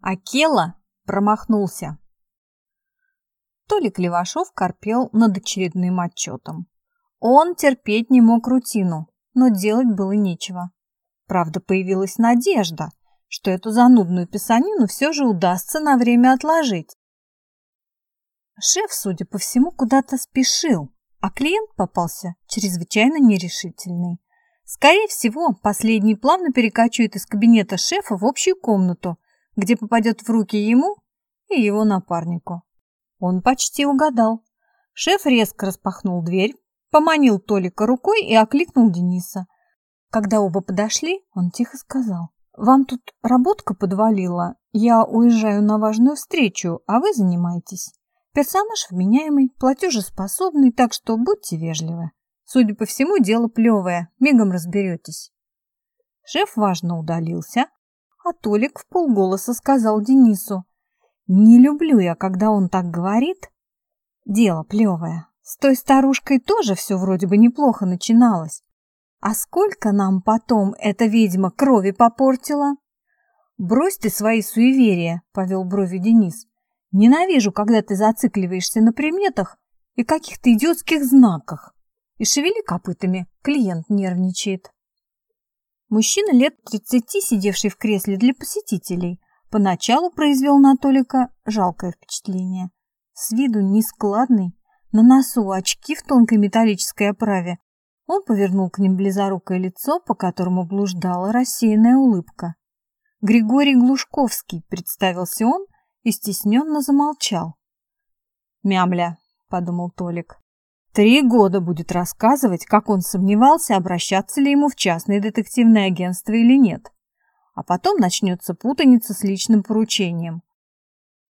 А Кела промахнулся. Толик Левашов корпел над очередным отчетом. Он терпеть не мог рутину, но делать было нечего. Правда, появилась надежда, что эту занудную писанину все же удастся на время отложить. Шеф, судя по всему, куда-то спешил, а клиент попался чрезвычайно нерешительный. Скорее всего, последний плавно перекачивает из кабинета шефа в общую комнату, где попадет в руки ему и его напарнику. Он почти угадал. Шеф резко распахнул дверь, поманил Толика рукой и окликнул Дениса. Когда оба подошли, он тихо сказал. «Вам тут работка подвалила. Я уезжаю на важную встречу, а вы занимаетесь. Персонаж вменяемый, платежеспособный, так что будьте вежливы. Судя по всему, дело плевое, мигом разберетесь». Шеф важно удалился, а Толик в полголоса сказал Денису. Не люблю я, когда он так говорит. Дело плевое. С той старушкой тоже все вроде бы неплохо начиналось. А сколько нам потом эта ведьма крови попортила? Брось ты свои суеверия, повел брови Денис. Ненавижу, когда ты зацикливаешься на приметах и каких-то идиотских знаках. И шевели копытами, клиент нервничает. Мужчина лет тридцати, сидевший в кресле для посетителей, Поначалу произвел на Толика жалкое впечатление. С виду нескладный, на носу очки в тонкой металлической оправе. Он повернул к ним близорукое лицо, по которому блуждала рассеянная улыбка. Григорий Глушковский, представился он и стесненно замолчал. «Мямля», — подумал Толик, — «три года будет рассказывать, как он сомневался, обращаться ли ему в частное детективное агентство или нет а потом начнется путаница с личным поручением.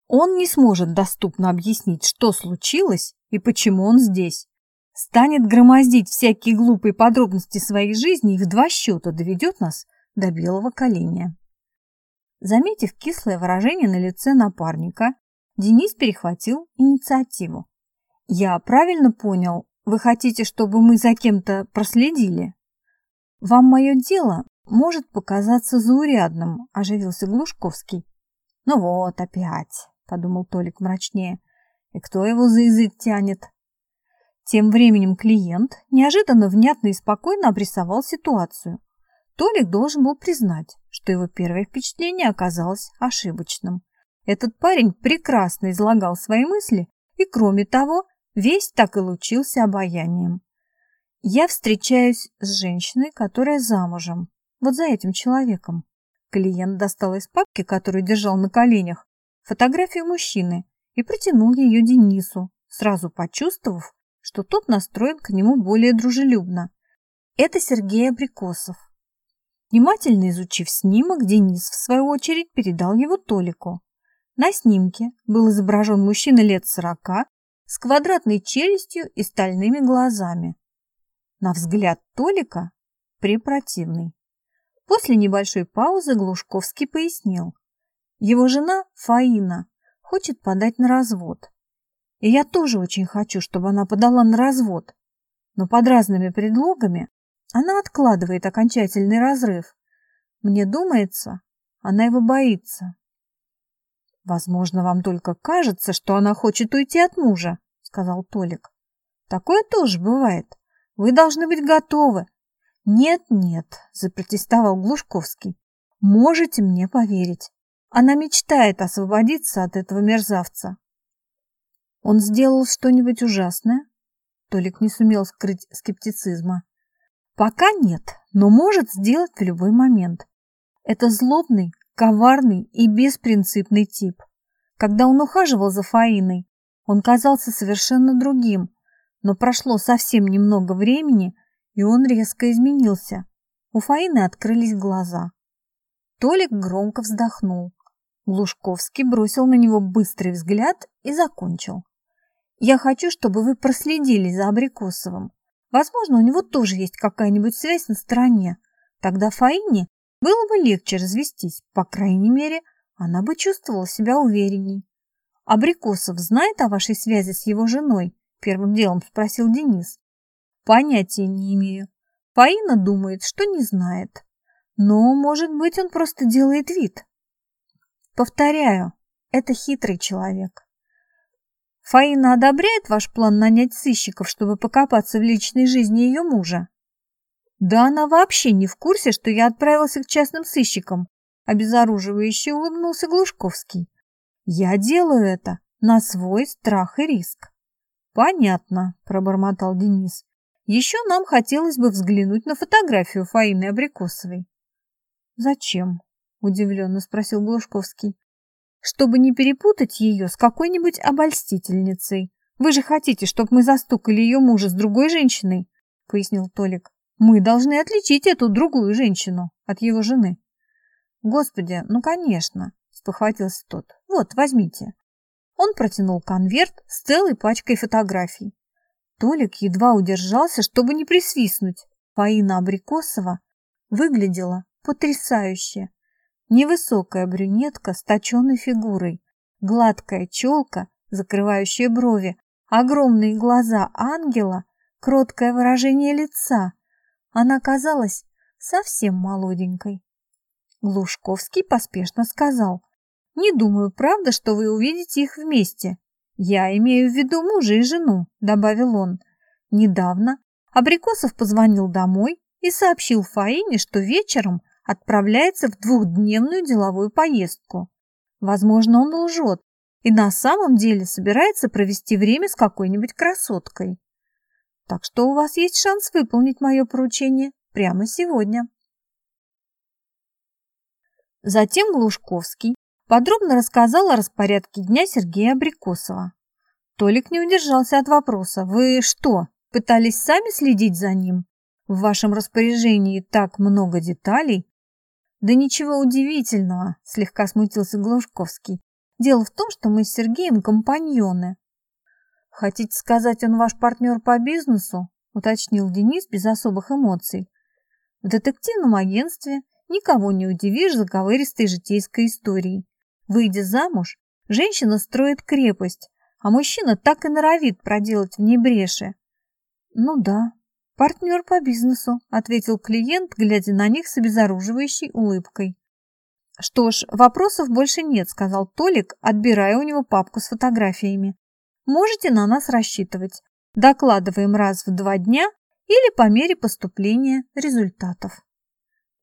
Он не сможет доступно объяснить, что случилось и почему он здесь. Станет громоздить всякие глупые подробности своей жизни и в два счета доведет нас до белого коленя. Заметив кислое выражение на лице напарника, Денис перехватил инициативу. «Я правильно понял, вы хотите, чтобы мы за кем-то проследили? Вам мое дело может показаться заурядным, оживился Глушковский. Ну вот опять, подумал Толик мрачнее. И кто его за язык тянет? Тем временем клиент неожиданно внятно и спокойно обрисовал ситуацию. Толик должен был признать, что его первое впечатление оказалось ошибочным. Этот парень прекрасно излагал свои мысли и, кроме того, весь так и лучился обаянием. Я встречаюсь с женщиной, которая замужем, вот за этим человеком. Клиент достал из папки, которую держал на коленях, фотографию мужчины и протянул ее Денису, сразу почувствовав, что тот настроен к нему более дружелюбно. Это Сергей Абрикосов. Внимательно изучив снимок, Денис, в свою очередь, передал его Толику. На снимке был изображен мужчина лет сорока с квадратной челюстью и стальными глазами. На взгляд Толика препротивный. После небольшой паузы Глушковский пояснил. Его жена Фаина хочет подать на развод. И я тоже очень хочу, чтобы она подала на развод. Но под разными предлогами она откладывает окончательный разрыв. Мне думается, она его боится. Возможно, вам только кажется, что она хочет уйти от мужа, сказал Толик. Такое тоже бывает. Вы должны быть готовы, «Нет-нет», – запротестовал Глушковский. «Можете мне поверить. Она мечтает освободиться от этого мерзавца». «Он сделал что-нибудь ужасное?» Толик не сумел скрыть скептицизма. «Пока нет, но может сделать в любой момент. Это злобный, коварный и беспринципный тип. Когда он ухаживал за Фаиной, он казался совершенно другим, но прошло совсем немного времени – и он резко изменился. У Фаины открылись глаза. Толик громко вздохнул. Глушковский бросил на него быстрый взгляд и закончил. «Я хочу, чтобы вы проследили за Абрикосовым. Возможно, у него тоже есть какая-нибудь связь на стороне. Тогда Фаине было бы легче развестись. По крайней мере, она бы чувствовала себя уверенней. Абрикосов знает о вашей связи с его женой?» Первым делом спросил Денис. Понятия не имею. Фаина думает, что не знает. Но, может быть, он просто делает вид. Повторяю, это хитрый человек. Фаина одобряет ваш план нанять сыщиков, чтобы покопаться в личной жизни ее мужа? Да она вообще не в курсе, что я отправился к частным сыщикам, обезоруживающе улыбнулся Глушковский. Я делаю это на свой страх и риск. Понятно, пробормотал Денис. Еще нам хотелось бы взглянуть на фотографию Фаины Абрикосовой. Зачем? удивленно спросил Глушковский. Чтобы не перепутать ее с какой-нибудь обольстительницей. Вы же хотите, чтобы мы застукали ее мужа с другой женщиной, пояснил Толик. Мы должны отличить эту другую женщину от его жены. Господи, ну конечно, спохватился тот. Вот, возьмите. Он протянул конверт с целой пачкой фотографий. Толик едва удержался, чтобы не присвистнуть. Фаина Абрикосова выглядела потрясающе. Невысокая брюнетка с точенной фигурой, гладкая челка, закрывающая брови, огромные глаза ангела, кроткое выражение лица. Она казалась совсем молоденькой. Глушковский поспешно сказал. «Не думаю, правда, что вы увидите их вместе. Я имею в виду мужа и жену», — добавил он. Недавно Абрикосов позвонил домой и сообщил Фаине, что вечером отправляется в двухдневную деловую поездку. Возможно, он лжет и на самом деле собирается провести время с какой-нибудь красоткой. Так что у вас есть шанс выполнить мое поручение прямо сегодня. Затем Глушковский подробно рассказал о распорядке дня Сергея Абрикосова. Толик не удержался от вопроса. «Вы что, пытались сами следить за ним? В вашем распоряжении так много деталей?» «Да ничего удивительного», – слегка смутился Глушковский. «Дело в том, что мы с Сергеем компаньоны». «Хотите сказать, он ваш партнер по бизнесу?» – уточнил Денис без особых эмоций. «В детективном агентстве никого не удивишь заковыристой житейской историей. Выйдя замуж, женщина строит крепость, а мужчина так и норовит проделать в ней бреши. Ну да, партнер по бизнесу, ответил клиент, глядя на них с обезоруживающей улыбкой. Что ж, вопросов больше нет, сказал Толик, отбирая у него папку с фотографиями. Можете на нас рассчитывать. Докладываем раз в два дня или по мере поступления результатов.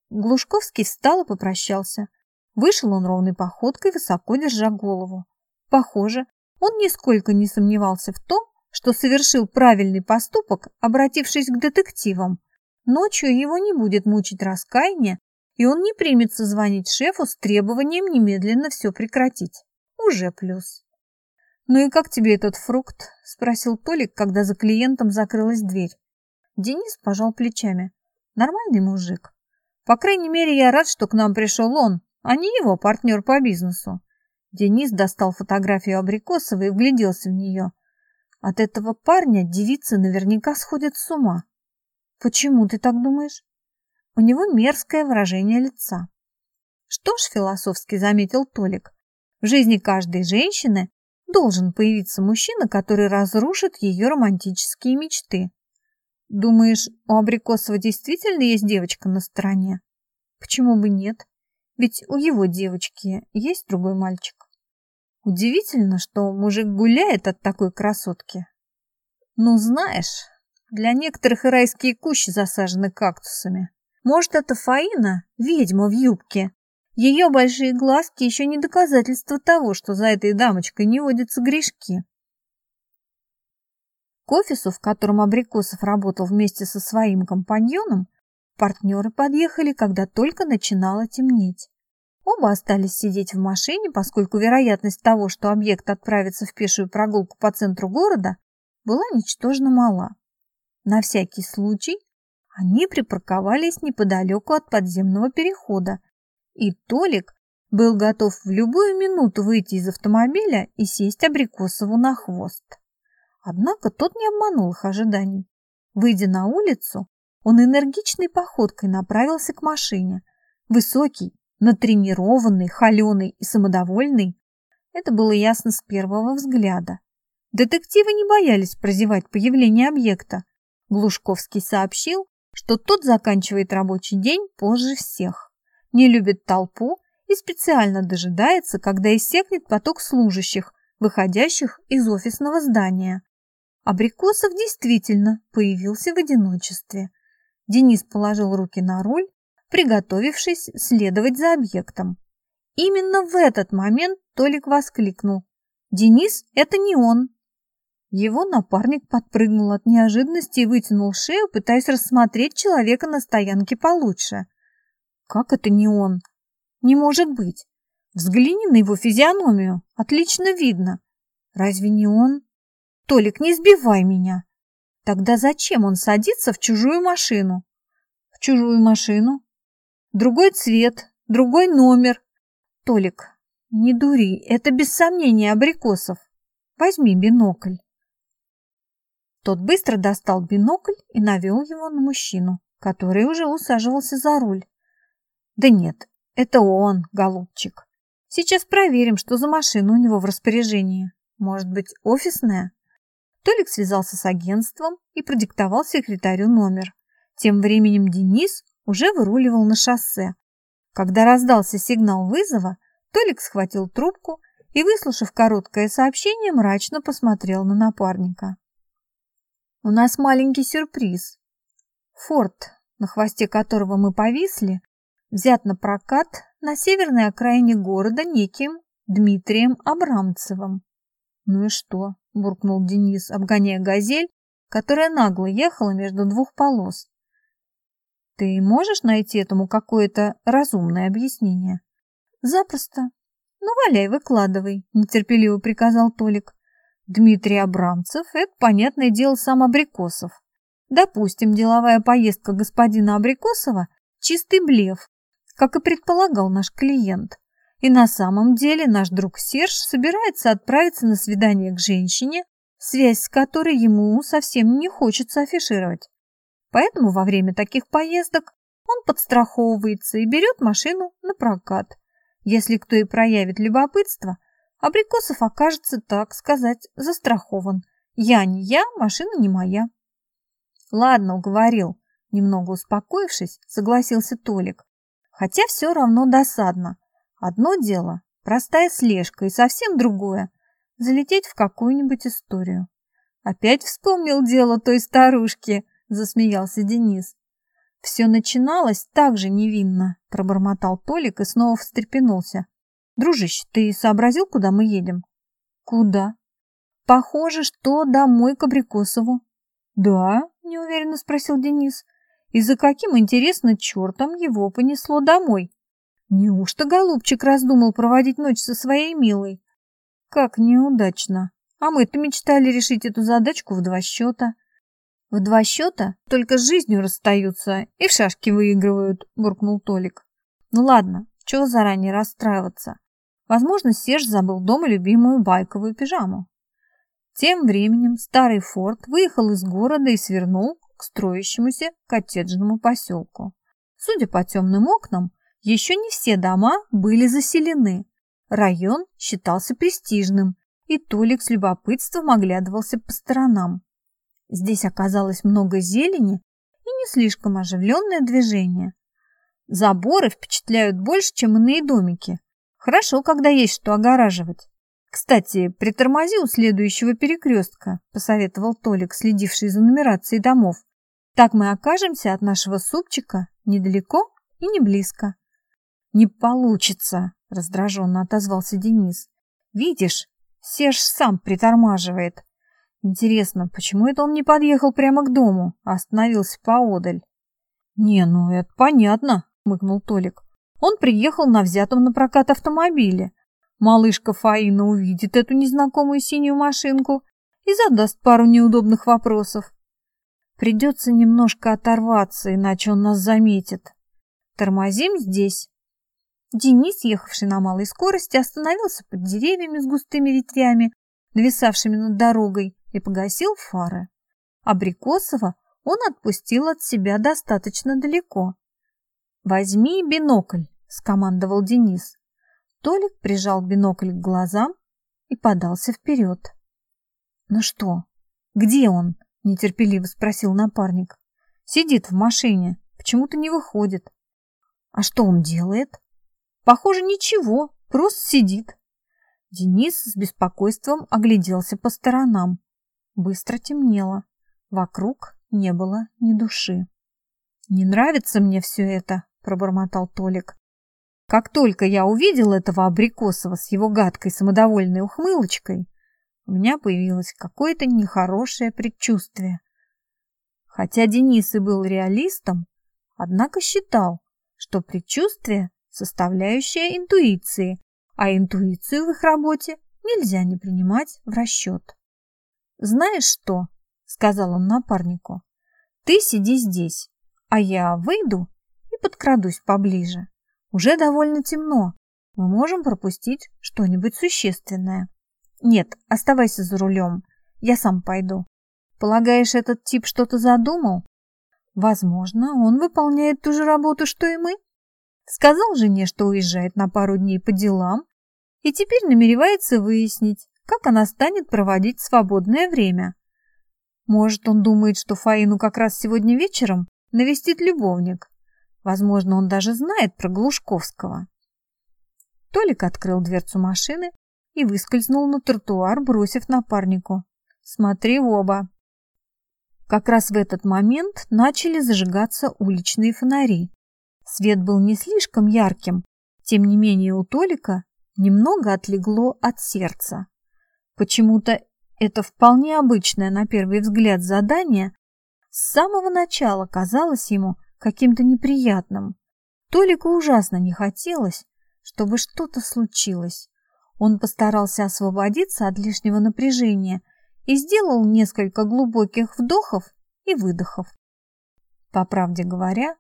Глушковский встал и попрощался. Вышел он ровной походкой, высоко держа голову. Похоже, он нисколько не сомневался в том, что совершил правильный поступок, обратившись к детективам. Ночью его не будет мучить раскаяние, и он не примется звонить шефу с требованием немедленно все прекратить. Уже плюс. «Ну и как тебе этот фрукт?» – спросил Толик, когда за клиентом закрылась дверь. Денис пожал плечами. «Нормальный мужик. По крайней мере, я рад, что к нам пришел он, а не его партнер по бизнесу. Денис достал фотографию Абрикосова и вгляделся в нее. От этого парня девицы наверняка сходят с ума. Почему ты так думаешь? У него мерзкое выражение лица. Что ж, философски заметил Толик, в жизни каждой женщины должен появиться мужчина, который разрушит ее романтические мечты. Думаешь, у Абрикосова действительно есть девочка на стороне? Почему бы нет? Ведь у его девочки есть другой мальчик. Удивительно, что мужик гуляет от такой красотки. Ну, знаешь, для некоторых и райские кущи засажены кактусами. Может, это Фаина, ведьма в юбке? Ее большие глазки еще не доказательство того, что за этой дамочкой не водятся грешки. К офису, в котором Абрикосов работал вместе со своим компаньоном, партнеры подъехали, когда только начинало темнеть. Оба остались сидеть в машине, поскольку вероятность того, что объект отправится в пешую прогулку по центру города, была ничтожно мала. На всякий случай они припарковались неподалеку от подземного перехода, и Толик был готов в любую минуту выйти из автомобиля и сесть Абрикосову на хвост. Однако тот не обманул их ожиданий. Выйдя на улицу, он энергичной походкой направился к машине. Высокий, натренированный, холеный и самодовольный. Это было ясно с первого взгляда. Детективы не боялись прозевать появление объекта. Глушковский сообщил, что тот заканчивает рабочий день позже всех, не любит толпу и специально дожидается, когда иссякнет поток служащих, выходящих из офисного здания. Абрикосов действительно появился в одиночестве. Денис положил руки на руль, приготовившись следовать за объектом. Именно в этот момент Толик воскликнул. «Денис, это не он!» Его напарник подпрыгнул от неожиданности и вытянул шею, пытаясь рассмотреть человека на стоянке получше. «Как это не он?» «Не может быть! Взгляни на его физиономию, отлично видно. Разве не он?» «Толик, не сбивай меня!» «Тогда зачем он садится в чужую машину?» «В чужую машину?» «Другой цвет, другой номер». «Толик, не дури, это без сомнения абрикосов. Возьми бинокль». Тот быстро достал бинокль и навел его на мужчину, который уже усаживался за руль. «Да нет, это он, голубчик. Сейчас проверим, что за машина у него в распоряжении. Может быть, офисная?» Толик связался с агентством и продиктовал секретарю номер. Тем временем Денис уже выруливал на шоссе. Когда раздался сигнал вызова, Толик схватил трубку и, выслушав короткое сообщение, мрачно посмотрел на напарника. У нас маленький сюрприз. Форт, на хвосте которого мы повисли, взят на прокат на северной окраине города неким Дмитрием Абрамцевым. Ну и что? буркнул Денис, обгоняя газель, которая нагло ехала между двух полос. Ты можешь найти этому какое-то разумное объяснение? Запросто. Ну, валяй, выкладывай, нетерпеливо приказал Толик. Дмитрий Абрамцев – это, понятное дело, сам Абрикосов. Допустим, деловая поездка господина Абрикосова – чистый блеф, как и предполагал наш клиент. И на самом деле наш друг Серж собирается отправиться на свидание к женщине, связь с которой ему совсем не хочется афишировать. Поэтому во время таких поездок он подстраховывается и берет машину на прокат. Если кто и проявит любопытство – Абрикосов окажется, так сказать, застрахован. Я не я, машина не моя. Ладно, уговорил. Немного успокоившись, согласился Толик. Хотя все равно досадно. Одно дело – простая слежка, и совсем другое – залететь в какую-нибудь историю. Опять вспомнил дело той старушки, засмеялся Денис. Все начиналось так же невинно, пробормотал Толик и снова встрепенулся. Дружище, ты сообразил, куда мы едем? Куда? Похоже, что домой к Абрикосову. Да, неуверенно спросил Денис. И за каким, интересно, чертом его понесло домой? Неужто голубчик раздумал проводить ночь со своей милой? Как неудачно. А мы-то мечтали решить эту задачку в два счета. В два счета только с жизнью расстаются и в шашки выигрывают, буркнул Толик. Ну ладно, чего заранее расстраиваться? Возможно, Серж забыл дома любимую байковую пижаму. Тем временем старый форт выехал из города и свернул к строящемуся коттеджному поселку. Судя по темным окнам, еще не все дома были заселены. Район считался престижным, и Толик с любопытством оглядывался по сторонам. Здесь оказалось много зелени и не слишком оживленное движение. Заборы впечатляют больше, чем иные домики, Хорошо, когда есть что огораживать. Кстати, притормози у следующего перекрестка, посоветовал Толик, следивший за нумерацией домов. Так мы окажемся от нашего супчика недалеко и не близко. Не получится, раздраженно отозвался Денис. Видишь, Серж сам притормаживает. Интересно, почему это он не подъехал прямо к дому, а остановился поодаль? Не, ну это понятно, хмыкнул Толик. Он приехал на взятом на прокат автомобиле. Малышка Фаина увидит эту незнакомую синюю машинку и задаст пару неудобных вопросов. Придется немножко оторваться, иначе он нас заметит. Тормозим здесь. Денис, ехавший на малой скорости, остановился под деревьями с густыми ветвями, нависавшими над дорогой, и погасил фары. Абрикосова он отпустил от себя достаточно далеко. «Возьми бинокль», — скомандовал Денис. Толик прижал бинокль к глазам и подался вперед. «Ну что, где он?» — нетерпеливо спросил напарник. «Сидит в машине, почему-то не выходит». «А что он делает?» Похоже, ничего, просто сидит. Денис с беспокойством огляделся по сторонам. Быстро темнело. Вокруг не было ни души. «Не нравится мне все это», — пробормотал Толик. Как только я увидел этого Абрикосова с его гадкой самодовольной ухмылочкой, у меня появилось какое-то нехорошее предчувствие. Хотя Денис и был реалистом, однако считал, что предчувствие – составляющая интуиции, а интуицию в их работе нельзя не принимать в расчет. «Знаешь что?» – сказал он напарнику. «Ты сиди здесь, а я выйду и подкрадусь поближе. Уже довольно темно, мы можем пропустить что-нибудь существенное». «Нет, оставайся за рулем, я сам пойду. Полагаешь, этот тип что-то задумал?» «Возможно, он выполняет ту же работу, что и мы», Сказал жене, что уезжает на пару дней по делам, и теперь намеревается выяснить, как она станет проводить свободное время. Может, он думает, что Фаину как раз сегодня вечером навестит любовник. Возможно, он даже знает про Глушковского. Толик открыл дверцу машины и выскользнул на тротуар, бросив напарнику. «Смотри в оба!» Как раз в этот момент начали зажигаться уличные фонари. Свет был не слишком ярким, тем не менее у Толика немного отлегло от сердца. Почему-то это вполне обычное на первый взгляд задание с самого начала казалось ему каким-то неприятным. Толику ужасно не хотелось, чтобы что-то случилось. Он постарался освободиться от лишнего напряжения и сделал несколько глубоких вдохов и выдохов. По правде говоря,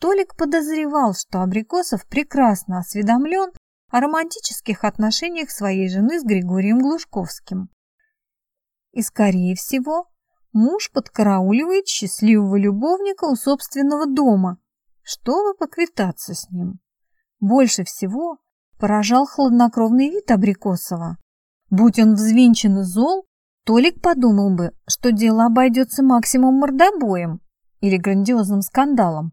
Толик подозревал, что Абрикосов прекрасно осведомлен о романтических отношениях своей жены с Григорием Глушковским. И, скорее всего, муж подкарауливает счастливого любовника у собственного дома, чтобы поквитаться с ним. Больше всего поражал хладнокровный вид Абрикосова. Будь он взвинчен и зол, Толик подумал бы, что дело обойдется максимум мордобоем или грандиозным скандалом,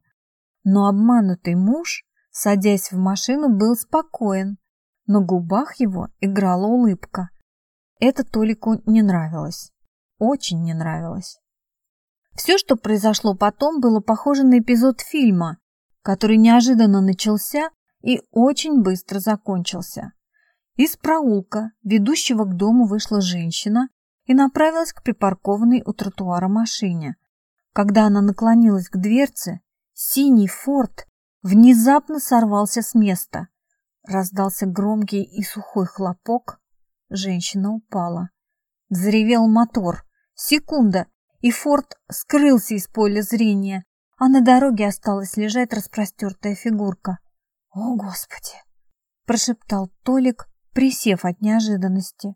но обманутый муж, садясь в машину, был спокоен. На губах его играла улыбка. Это Толику не нравилось. Очень не нравилось. Все, что произошло потом, было похоже на эпизод фильма, который неожиданно начался и очень быстро закончился. Из проулка, ведущего к дому, вышла женщина и направилась к припаркованной у тротуара машине. Когда она наклонилась к дверце, Синий форт внезапно сорвался с места. Раздался громкий и сухой хлопок. Женщина упала. Взревел мотор. Секунда, и форт скрылся из поля зрения, а на дороге осталась лежать распростертая фигурка. «О, Господи!» – прошептал Толик, присев от неожиданности.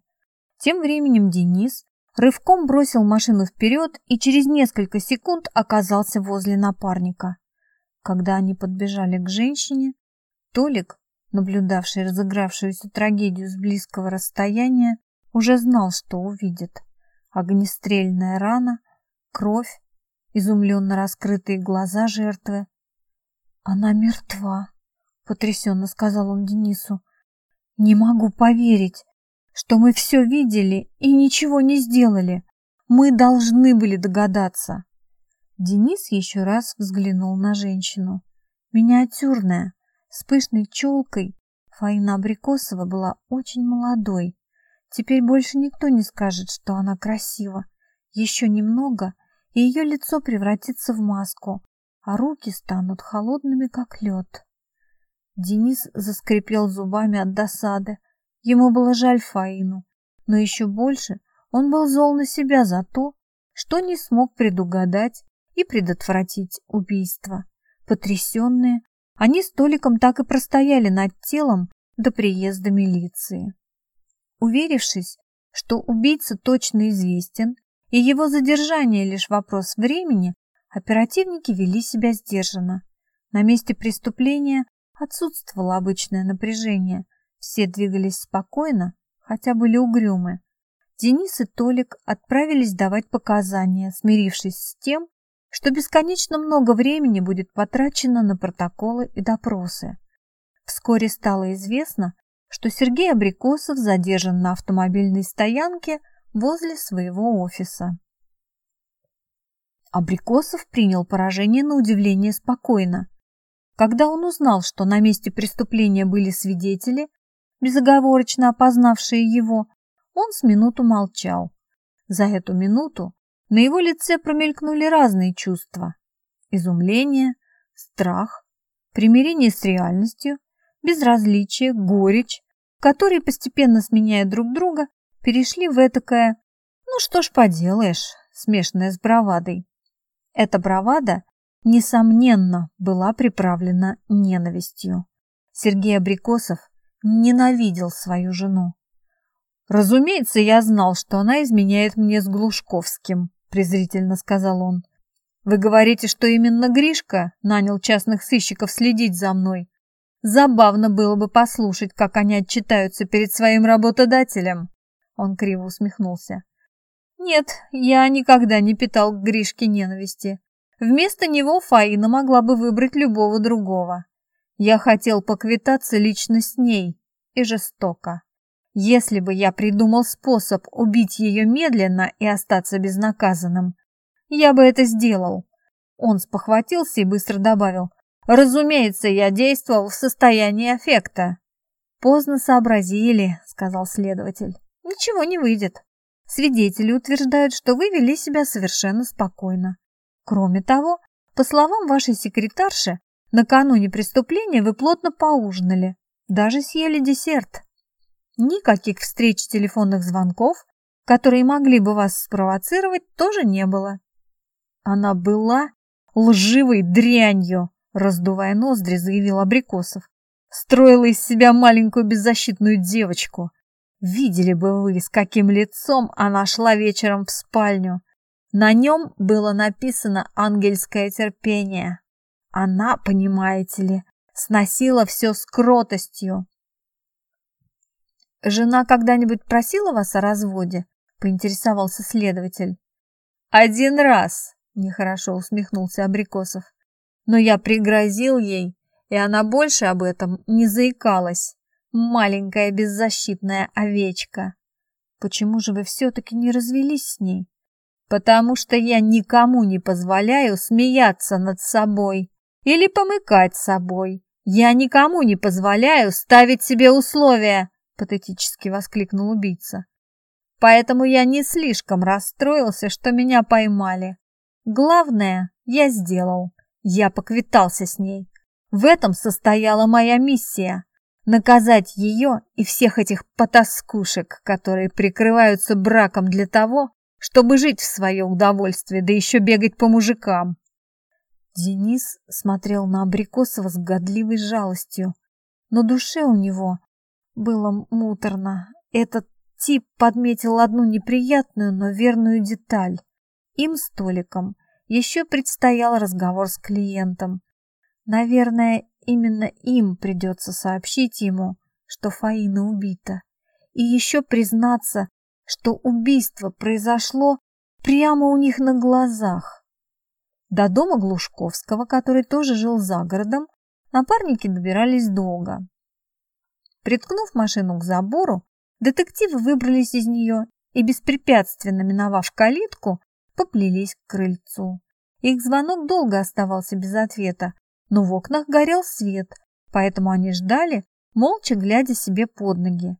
Тем временем Денис рывком бросил машину вперед и через несколько секунд оказался возле напарника. Когда они подбежали к женщине, Толик, наблюдавший разыгравшуюся трагедию с близкого расстояния, уже знал, что увидит. Огнестрельная рана, кровь, изумленно раскрытые глаза жертвы. «Она мертва», — потрясенно сказал он Денису. «Не могу поверить, что мы все видели и ничего не сделали. Мы должны были догадаться». Денис еще раз взглянул на женщину. Миниатюрная, с пышной челкой, Фаина Абрикосова была очень молодой. Теперь больше никто не скажет, что она красива. Еще немного, и ее лицо превратится в маску, а руки станут холодными, как лед. Денис заскрипел зубами от досады. Ему было жаль Фаину, но еще больше он был зол на себя за то, что не смог предугадать и предотвратить убийство. Потрясенные, они с Толиком так и простояли над телом до приезда милиции. Уверившись, что убийца точно известен и его задержание лишь вопрос времени, оперативники вели себя сдержанно. На месте преступления отсутствовало обычное напряжение. Все двигались спокойно, хотя были угрюмы. Денис и Толик отправились давать показания, смирившись с тем, что бесконечно много времени будет потрачено на протоколы и допросы. Вскоре стало известно, что Сергей Абрикосов задержан на автомобильной стоянке возле своего офиса. Абрикосов принял поражение на удивление спокойно. Когда он узнал, что на месте преступления были свидетели, безоговорочно опознавшие его, он с минуту молчал. За эту минуту на его лице промелькнули разные чувства. Изумление, страх, примирение с реальностью, безразличие, горечь, которые, постепенно сменяя друг друга, перешли в этакое «ну что ж поделаешь», смешанное с бравадой. Эта бравада, несомненно, была приправлена ненавистью. Сергей Абрикосов ненавидел свою жену. «Разумеется, я знал, что она изменяет мне с Глушковским», презрительно сказал он. «Вы говорите, что именно Гришка нанял частных сыщиков следить за мной. Забавно было бы послушать, как они отчитаются перед своим работодателем». Он криво усмехнулся. «Нет, я никогда не питал к Гришке ненависти. Вместо него Фаина могла бы выбрать любого другого. Я хотел поквитаться лично с ней и жестоко. Если бы я придумал способ убить ее медленно и остаться безнаказанным, я бы это сделал. Он спохватился и быстро добавил. Разумеется, я действовал в состоянии аффекта. Поздно сообразили, сказал следователь. Ничего не выйдет. Свидетели утверждают, что вы вели себя совершенно спокойно. Кроме того, по словам вашей секретарши, накануне преступления вы плотно поужинали, даже съели десерт. Никаких встреч телефонных звонков, которые могли бы вас спровоцировать, тоже не было. Она была лживой дрянью, раздувая ноздри, заявил Абрикосов. Строила из себя маленькую беззащитную девочку. Видели бы вы, с каким лицом она шла вечером в спальню. На нем было написано «Ангельское терпение». Она, понимаете ли, сносила все с кротостью. «Жена когда-нибудь просила вас о разводе?» – поинтересовался следователь. «Один раз», – нехорошо усмехнулся Абрикосов. «Но я пригрозил ей, и она больше об этом не заикалась. Маленькая беззащитная овечка». «Почему же вы все-таки не развелись с ней?» «Потому что я никому не позволяю смеяться над собой или помыкать собой. Я никому не позволяю ставить себе условия» патетически воскликнул убийца. Поэтому я не слишком расстроился, что меня поймали. Главное, я сделал. Я поквитался с ней. В этом состояла моя миссия наказать ее и всех этих потаскушек, которые прикрываются браком для того, чтобы жить в свое удовольствие, да еще бегать по мужикам. Денис смотрел на Абрикосова с годливой жалостью, но душе у него было муторно. Этот тип подметил одну неприятную, но верную деталь. Им с Толиком еще предстоял разговор с клиентом. Наверное, именно им придется сообщить ему, что Фаина убита. И еще признаться, что убийство произошло прямо у них на глазах. До дома Глушковского, который тоже жил за городом, напарники добирались долго. Приткнув машину к забору, детективы выбрались из нее и, беспрепятственно миновав калитку, поплелись к крыльцу. Их звонок долго оставался без ответа, но в окнах горел свет, поэтому они ждали, молча глядя себе под ноги.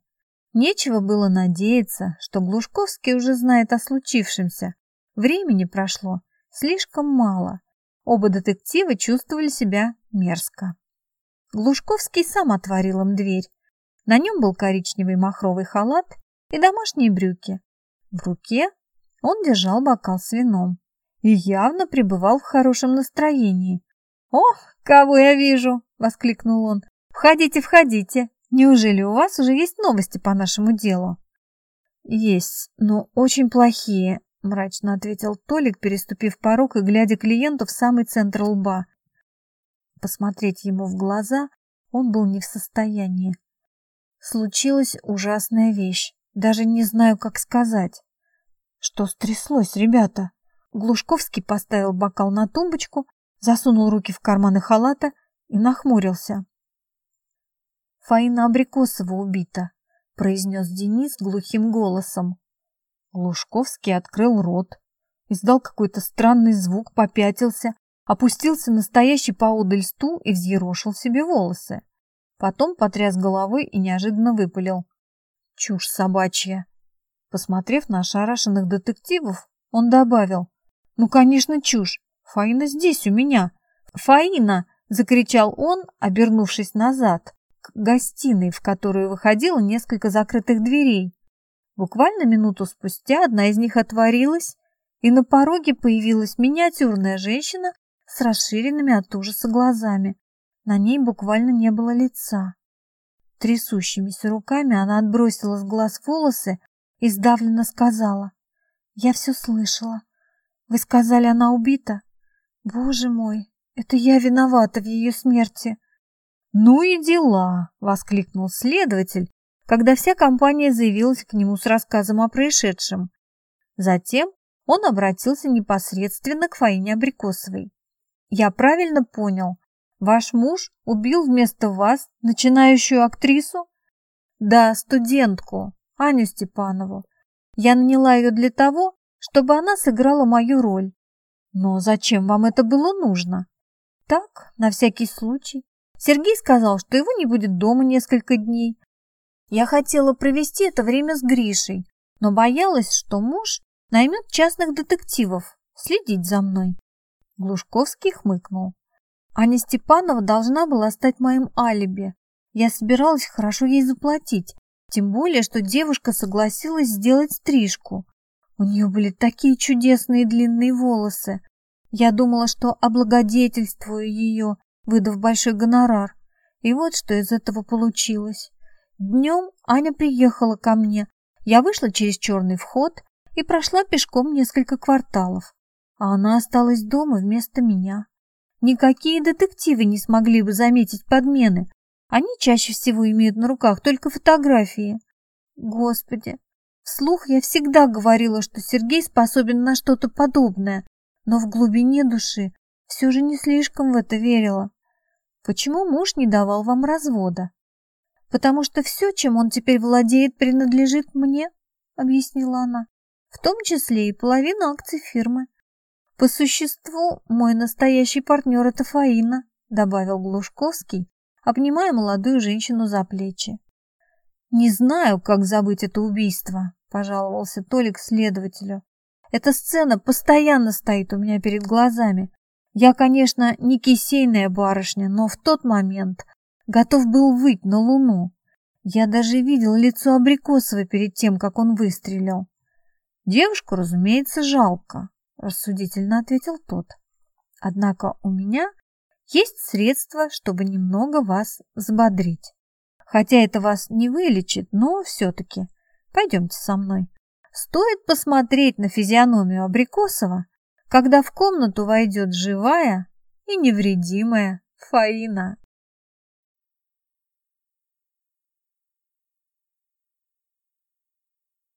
Нечего было надеяться, что Глушковский уже знает о случившемся. Времени прошло слишком мало. Оба детектива чувствовали себя мерзко. Глушковский сам отворил им дверь, на нем был коричневый махровый халат и домашние брюки. В руке он держал бокал с вином и явно пребывал в хорошем настроении. «Ох, кого я вижу!» — воскликнул он. «Входите, входите! Неужели у вас уже есть новости по нашему делу?» «Есть, но очень плохие», — мрачно ответил Толик, переступив порог и глядя клиенту в самый центр лба. Посмотреть ему в глаза он был не в состоянии. Случилась ужасная вещь. Даже не знаю, как сказать. Что стряслось, ребята? Глушковский поставил бокал на тумбочку, засунул руки в карманы халата и нахмурился. Фаина Абрикосова убита, произнес Денис глухим голосом. Лужковский открыл рот, издал какой-то странный звук, попятился, опустился на стоящий поодаль стул и взъерошил себе волосы. Потом потряс головой и неожиданно выпалил. Чушь собачья. Посмотрев на ошарашенных детективов, он добавил. Ну, конечно, чушь. Фаина здесь у меня. Фаина! Закричал он, обернувшись назад, гостиной, в которую выходило несколько закрытых дверей. Буквально минуту спустя одна из них отворилась, и на пороге появилась миниатюрная женщина с расширенными от ужаса глазами. На ней буквально не было лица. Трясущимися руками она отбросила с глаз волосы и сдавленно сказала. «Я все слышала. Вы сказали, она убита? Боже мой, это я виновата в ее смерти!» «Ну и дела!» — воскликнул следователь, когда вся компания заявилась к нему с рассказом о происшедшем. Затем он обратился непосредственно к Фаине Абрикосовой. «Я правильно понял, Ваш муж убил вместо вас начинающую актрису? Да, студентку, Аню Степанову. Я наняла ее для того, чтобы она сыграла мою роль. Но зачем вам это было нужно? Так, на всякий случай. Сергей сказал, что его не будет дома несколько дней. Я хотела провести это время с Гришей, но боялась, что муж наймет частных детективов следить за мной. Глушковский хмыкнул. Аня Степанова должна была стать моим алиби. Я собиралась хорошо ей заплатить, тем более, что девушка согласилась сделать стрижку. У нее были такие чудесные длинные волосы. Я думала, что облагодетельствую ее, выдав большой гонорар. И вот что из этого получилось. Днем Аня приехала ко мне. Я вышла через черный вход и прошла пешком несколько кварталов. А она осталась дома вместо меня. Никакие детективы не смогли бы заметить подмены. Они чаще всего имеют на руках только фотографии. Господи, вслух я всегда говорила, что Сергей способен на что-то подобное, но в глубине души все же не слишком в это верила. Почему муж не давал вам развода? Потому что все, чем он теперь владеет, принадлежит мне, объяснила она, в том числе и половина акций фирмы. По существу, мой настоящий партнер — это Фаина, добавил Глушковский, обнимая молодую женщину за плечи. Не знаю, как забыть это убийство, пожаловался Толик следователю. Эта сцена постоянно стоит у меня перед глазами. Я, конечно, не кисейная барышня, но в тот момент готов был выть на луну. Я даже видел лицо Абрикосова перед тем, как он выстрелил. Девушку, разумеется, жалко рассудительно ответил тот. Однако у меня есть средства, чтобы немного вас взбодрить. Хотя это вас не вылечит, но все-таки пойдемте со мной. Стоит посмотреть на физиономию Абрикосова, когда в комнату войдет живая и невредимая Фаина.